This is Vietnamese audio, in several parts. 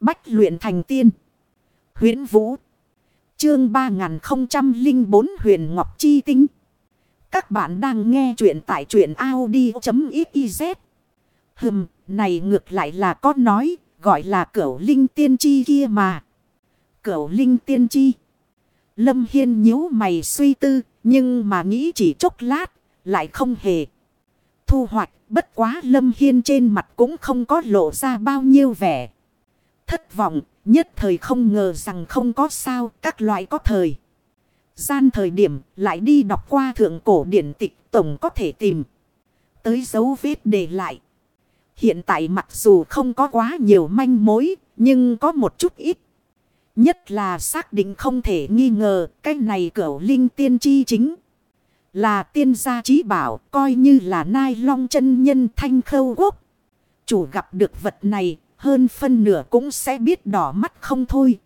Bách luyện thành tiên. huyễn Vũ. Chương 3004 huyền Ngọc Chi Tinh. Các bạn đang nghe truyện tại truyện Audi.xyz. Hừm, này ngược lại là có nói, gọi là cửu linh tiên chi kia mà. Cửu linh tiên chi. Lâm Hiên nhíu mày suy tư, nhưng mà nghĩ chỉ chốc lát, lại không hề. Thu hoạch, bất quá Lâm Hiên trên mặt cũng không có lộ ra bao nhiêu vẻ. Thất vọng, nhất thời không ngờ rằng không có sao, các loại có thời. Gian thời điểm lại đi đọc qua thượng cổ điển tịch tổng có thể tìm. Tới dấu vết để lại. Hiện tại mặc dù không có quá nhiều manh mối, nhưng có một chút ít. Nhất là xác định không thể nghi ngờ cái này cửu linh tiên chi chính. Là tiên gia trí bảo coi như là nai long chân nhân thanh khâu quốc. Chủ gặp được vật này hơn phân nửa cũng sẽ biết đỏ mắt không thôi.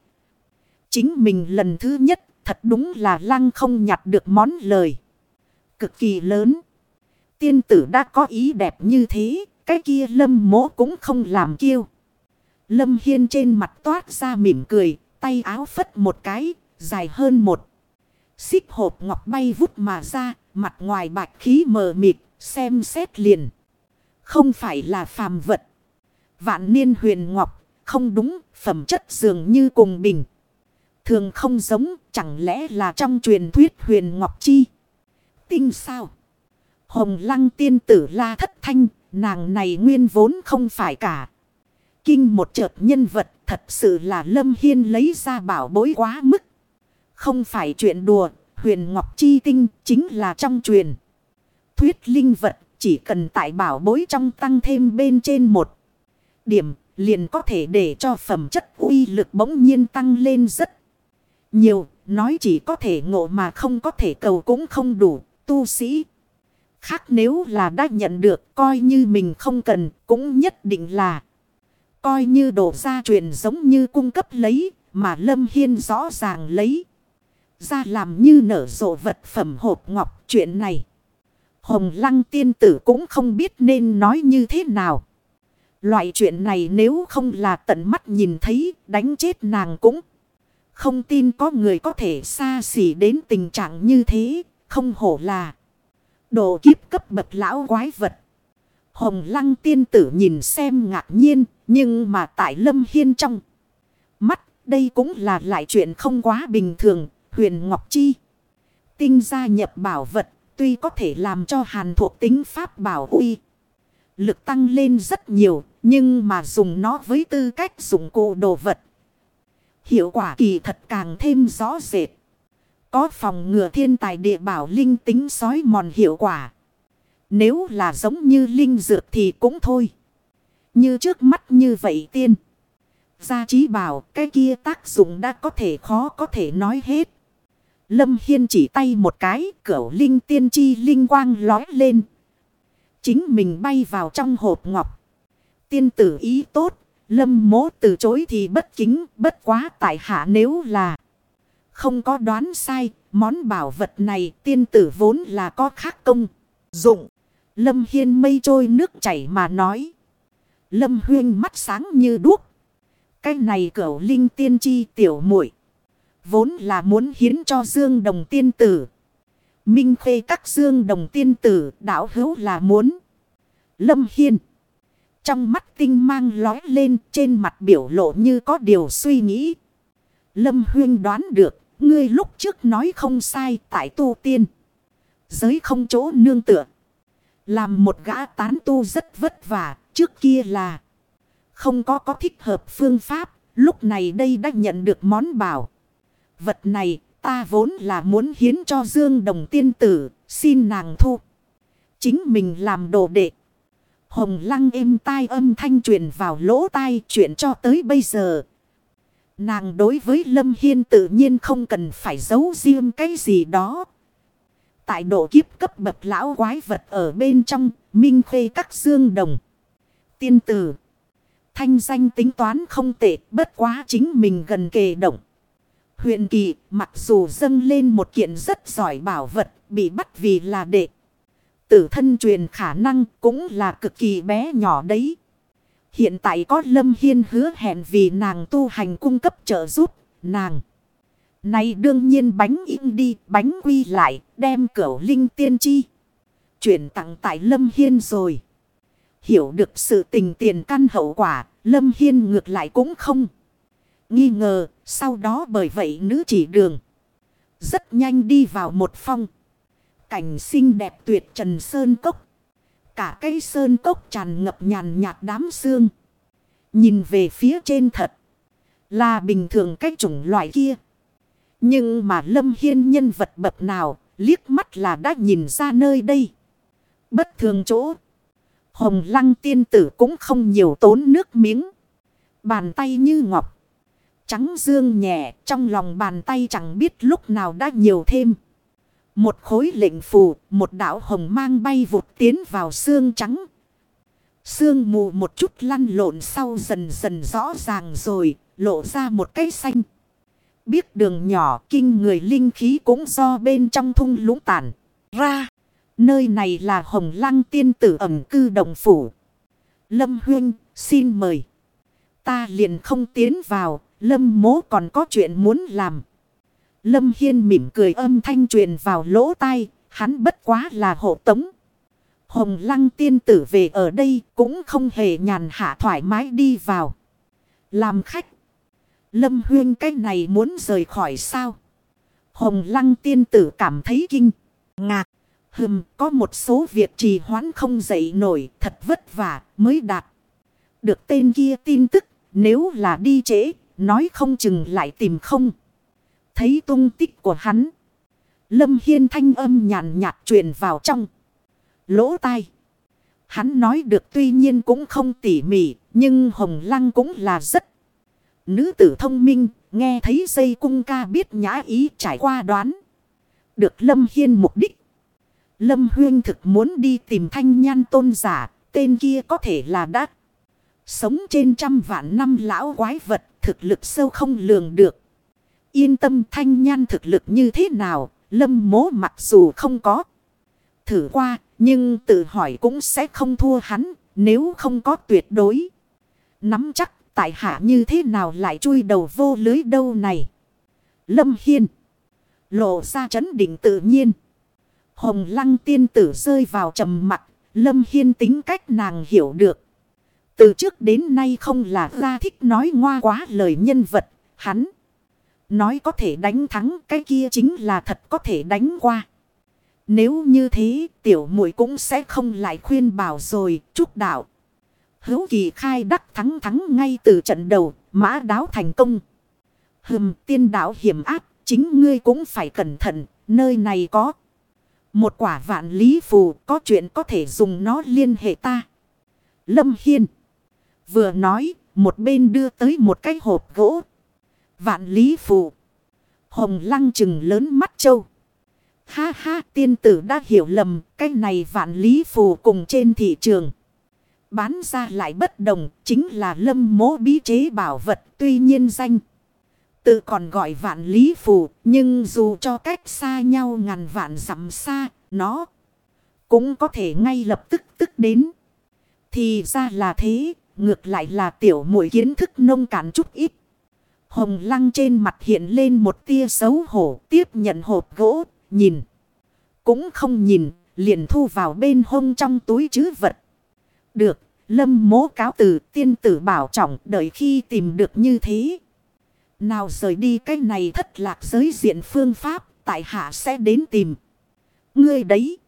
Chính mình lần thứ nhất thật đúng là lăng không nhặt được món lời. Cực kỳ lớn. Tiên tử đã có ý đẹp như thế, cái kia lâm mỗ cũng không làm kiêu. Lâm Hiên trên mặt toát ra mỉm cười, tay áo phất một cái, dài hơn một. Xích hộp ngọc bay vút mà ra, mặt ngoài bạch khí mờ mịt, xem xét liền. Không phải là phàm vật. Vạn niên huyền ngọc, không đúng, phẩm chất dường như cùng bình. Thường không giống, chẳng lẽ là trong truyền thuyết huyền ngọc chi. Tinh sao? Hồng lăng tiên tử la thất thanh, nàng này nguyên vốn không phải cả. Kinh một chợt nhân vật thật sự là lâm hiên lấy ra bảo bối quá mức. Không phải chuyện đùa, huyền ngọc chi tinh chính là trong truyền. Thuyết linh vật chỉ cần tại bảo bối trong tăng thêm bên trên một điểm, liền có thể để cho phẩm chất uy lực bỗng nhiên tăng lên rất nhiều. Nói chỉ có thể ngộ mà không có thể cầu cũng không đủ. Tu sĩ khác nếu là đã nhận được, coi như mình không cần, cũng nhất định là coi như đổ ra truyền giống như cung cấp lấy, mà Lâm Hiên rõ ràng lấy ra làm như nở rộ vật phẩm hộp ngọc chuyện này. Hồng lăng tiên tử cũng không biết nên nói như thế nào. Loại chuyện này nếu không là tận mắt nhìn thấy đánh chết nàng cũng không tin có người có thể xa xỉ đến tình trạng như thế, không hổ là độ kiếp cấp bậc lão quái vật. Hồng lăng tiên tử nhìn xem ngạc nhiên, nhưng mà tại lâm hiên trong mắt, đây cũng là lại chuyện không quá bình thường, huyền ngọc chi. Tinh gia nhập bảo vật, tuy có thể làm cho hàn thuộc tính pháp bảo uy. Lực tăng lên rất nhiều, nhưng mà dùng nó với tư cách dụng cụ đồ vật. Hiệu quả kỳ thật càng thêm rõ rệt. Có phòng ngừa thiên tài địa bảo linh tính sói mòn hiệu quả. Nếu là giống như linh dược thì cũng thôi. Như trước mắt như vậy tiên. Gia trí bảo cái kia tác dụng đã có thể khó có thể nói hết. Lâm Hiên chỉ tay một cái, cửu linh tiên chi linh quang lói lên. Chính mình bay vào trong hộp ngọc. Tiên tử ý tốt, lâm mố từ chối thì bất kính, bất quá tại hạ nếu là không có đoán sai, món bảo vật này tiên tử vốn là có khác công, dụng. Lâm Hiên mây trôi nước chảy mà nói. Lâm Huyên mắt sáng như đuốc. Cái này cửu linh tiên chi tiểu muội Vốn là muốn hiến cho Dương Đồng tiên tử. Minh khê các Dương Đồng tiên tử đảo hữu là muốn. Lâm Hiên. Trong mắt tinh mang lói lên, trên mặt biểu lộ như có điều suy nghĩ. Lâm Huyên đoán được. Ngươi lúc trước nói không sai tại tu tiên. Giới không chỗ nương tựa. Làm một gã tán tu rất vất vả. Trước kia là. Không có có thích hợp phương pháp. Lúc này đây đã nhận được món bảo. Vật này ta vốn là muốn hiến cho Dương Đồng tiên tử. Xin nàng thu. Chính mình làm đồ đệ. Hồng lăng êm tai âm thanh truyền vào lỗ tai chuyện cho tới bây giờ. Nàng đối với Lâm Hiên tự nhiên không cần phải giấu riêng cái gì đó. Tại độ kiếp cấp bậc lão quái vật ở bên trong, minh khê các dương đồng. Tiên tử. Thanh danh tính toán không tệ, bất quá chính mình gần kề động. Huyện kỳ, mặc dù dâng lên một kiện rất giỏi bảo vật, bị bắt vì là đệ. Tử thân truyền khả năng cũng là cực kỳ bé nhỏ đấy. Hiện tại có Lâm Hiên hứa hẹn vì nàng tu hành cung cấp trợ giúp, nàng. Này đương nhiên bánh in đi, bánh quy lại, đem cửu linh tiên chi. Chuyển tặng tại Lâm Hiên rồi. Hiểu được sự tình tiền căn hậu quả, Lâm Hiên ngược lại cũng không. Nghi ngờ, sau đó bởi vậy nữ chỉ đường. Rất nhanh đi vào một phong. Cảnh xinh đẹp tuyệt trần sơn cốc. Cả cây sơn cốc tràn ngập nhàn nhạt đám xương. Nhìn về phía trên thật. Là bình thường cái chủng loại kia. Nhưng mà Lâm Hiên nhân vật bậc nào liếc mắt là đã nhìn ra nơi đây. Bất thường chỗ. Hồng lăng tiên tử cũng không nhiều tốn nước miếng. Bàn tay như ngọc. Trắng dương nhẹ trong lòng bàn tay chẳng biết lúc nào đã nhiều thêm. Một khối lệnh phù, một đảo hồng mang bay vụt tiến vào xương trắng. Sương mù một chút lăn lộn sau dần dần rõ ràng rồi, lộ ra một cái xanh. Biết đường nhỏ kinh người linh khí cũng do bên trong thung lũng tản ra. Nơi này là hồng lăng tiên tử ẩm cư đồng phủ. Lâm Huyên, xin mời. Ta liền không tiến vào, Lâm mố còn có chuyện muốn làm. Lâm Hiên mỉm cười âm thanh truyền vào lỗ tai, hắn bất quá là hộ tống. Hồng lăng tiên tử về ở đây cũng không hề nhàn hạ thoải mái đi vào. Làm khách. Lâm Huyên cái này muốn rời khỏi sao? Hồng lăng tiên tử cảm thấy kinh, ngạc. Hừm, có một số việc trì hoãn không dậy nổi, thật vất vả mới đạt. Được tên kia tin tức, nếu là đi trễ, nói không chừng lại tìm không. Thấy tung tích của hắn. Lâm Hiên thanh âm nhàn nhạt truyền vào trong. Lỗ tai. Hắn nói được tuy nhiên cũng không tỉ mỉ, nhưng Hồng Lăng cũng là rất Nữ tử thông minh, nghe thấy dây cung ca biết nhã ý trải qua đoán. Được Lâm Hiên mục đích. Lâm Huyên thực muốn đi tìm thanh nhan tôn giả, tên kia có thể là đắc. Sống trên trăm vạn năm lão quái vật, thực lực sâu không lường được. Yên tâm thanh nhan thực lực như thế nào, lâm mố mặc dù không có. Thử qua, nhưng tự hỏi cũng sẽ không thua hắn, nếu không có tuyệt đối. Nắm chắc tại hạ như thế nào lại chui đầu vô lưới đâu này. Lâm Hiên. Lộ ra chấn định tự nhiên. Hồng lăng tiên tử rơi vào trầm mặt. Lâm Hiên tính cách nàng hiểu được. Từ trước đến nay không là ra thích nói ngoa quá lời nhân vật. Hắn. Nói có thể đánh thắng cái kia chính là thật có thể đánh qua. Nếu như thế tiểu muội cũng sẽ không lại khuyên bảo rồi chúc đạo. Hữu kỳ khai đắc thắng thắng ngay từ trận đầu, mã đáo thành công. Hừm tiên đạo hiểm áp, chính ngươi cũng phải cẩn thận, nơi này có. Một quả vạn lý phù, có chuyện có thể dùng nó liên hệ ta. Lâm Hiên. Vừa nói, một bên đưa tới một cái hộp gỗ. Vạn lý phù. Hồng lăng chừng lớn mắt châu. Ha ha tiên tử đã hiểu lầm, cái này vạn lý phù cùng trên thị trường bán ra lại bất đồng, chính là lâm mố bí chế bảo vật tuy nhiên danh. Tự còn gọi vạn lý phù, nhưng dù cho cách xa nhau ngàn vạn dặm xa, nó cũng có thể ngay lập tức tức đến. Thì ra là thế, ngược lại là tiểu muội kiến thức nông cạn chút ít. Hồng lăng trên mặt hiện lên một tia xấu hổ, tiếp nhận hộp gỗ, nhìn. Cũng không nhìn, liền thu vào bên hông trong túi chứ vật. Được, lâm mố cáo từ tiên tử bảo trọng đợi khi tìm được như thế. Nào rời đi cái này thất lạc giới diện phương pháp, tại hạ sẽ đến tìm. Ngươi đấy.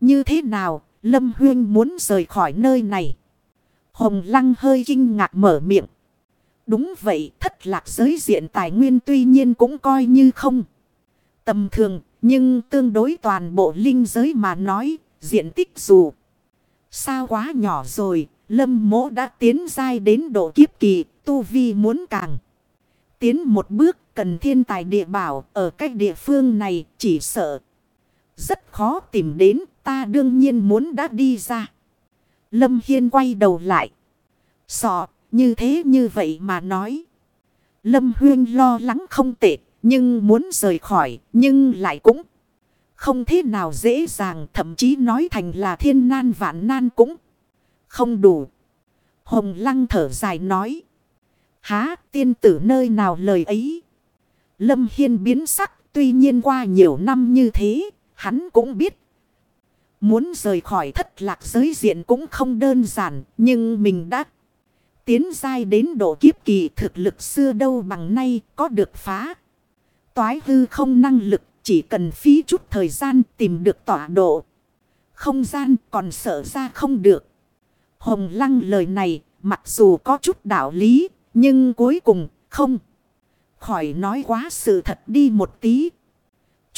Như thế nào, Lâm Huyên muốn rời khỏi nơi này. Hồng Lăng hơi kinh ngạc mở miệng. Đúng vậy, thất lạc giới diện tài nguyên tuy nhiên cũng coi như không. Tầm thường, nhưng tương đối toàn bộ linh giới mà nói, diện tích dù. Sao quá nhỏ rồi, lâm mỗ đã tiến dai đến độ kiếp kỳ, tu vi muốn càng. Tiến một bước cần thiên tài địa bảo ở cách địa phương này chỉ sợ. Rất khó tìm đến ta đương nhiên muốn đã đi ra. Lâm Hiên quay đầu lại. Sọ, như thế như vậy mà nói. Lâm Huyên lo lắng không tệ, nhưng muốn rời khỏi, nhưng lại cũng không thế nào dễ dàng, thậm chí nói thành là thiên nan vạn nan cũng không đủ. Hồng lăng thở dài nói. Há, tiên tử nơi nào lời ấy. Lâm Hiên biến sắc. Tuy nhiên qua nhiều năm như thế. Hắn cũng biết. Muốn rời khỏi thất lạc giới diện cũng không đơn giản. Nhưng mình đã tiến dai đến độ kiếp kỳ thực lực xưa đâu bằng nay có được phá. Toái hư không năng lực, chỉ cần phí chút thời gian tìm được tọa độ. Không gian còn sợ ra không được. Hồng lăng lời này, mặc dù có chút đạo lý, nhưng cuối cùng không. Khỏi nói quá sự thật đi một tí.